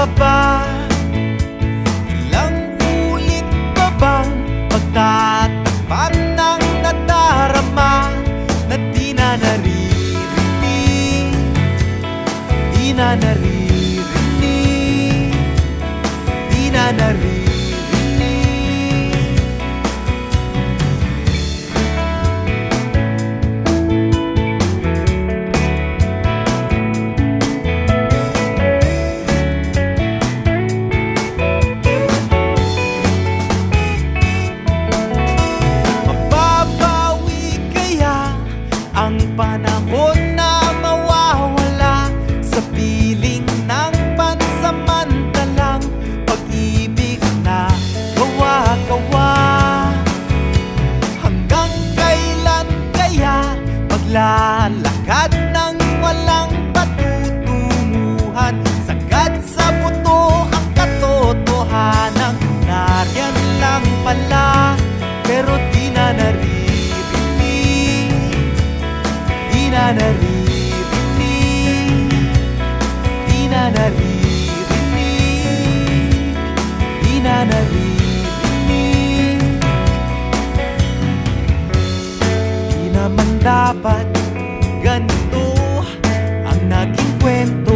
pa ba? Ilang ulit pa bang pagtatakpan ng nadarama na di na naririnig? Di na naririnig? Di na naririnig? na naririnig Di na naririnig Di na naririnig Di naman dapat ganito ang naging kwento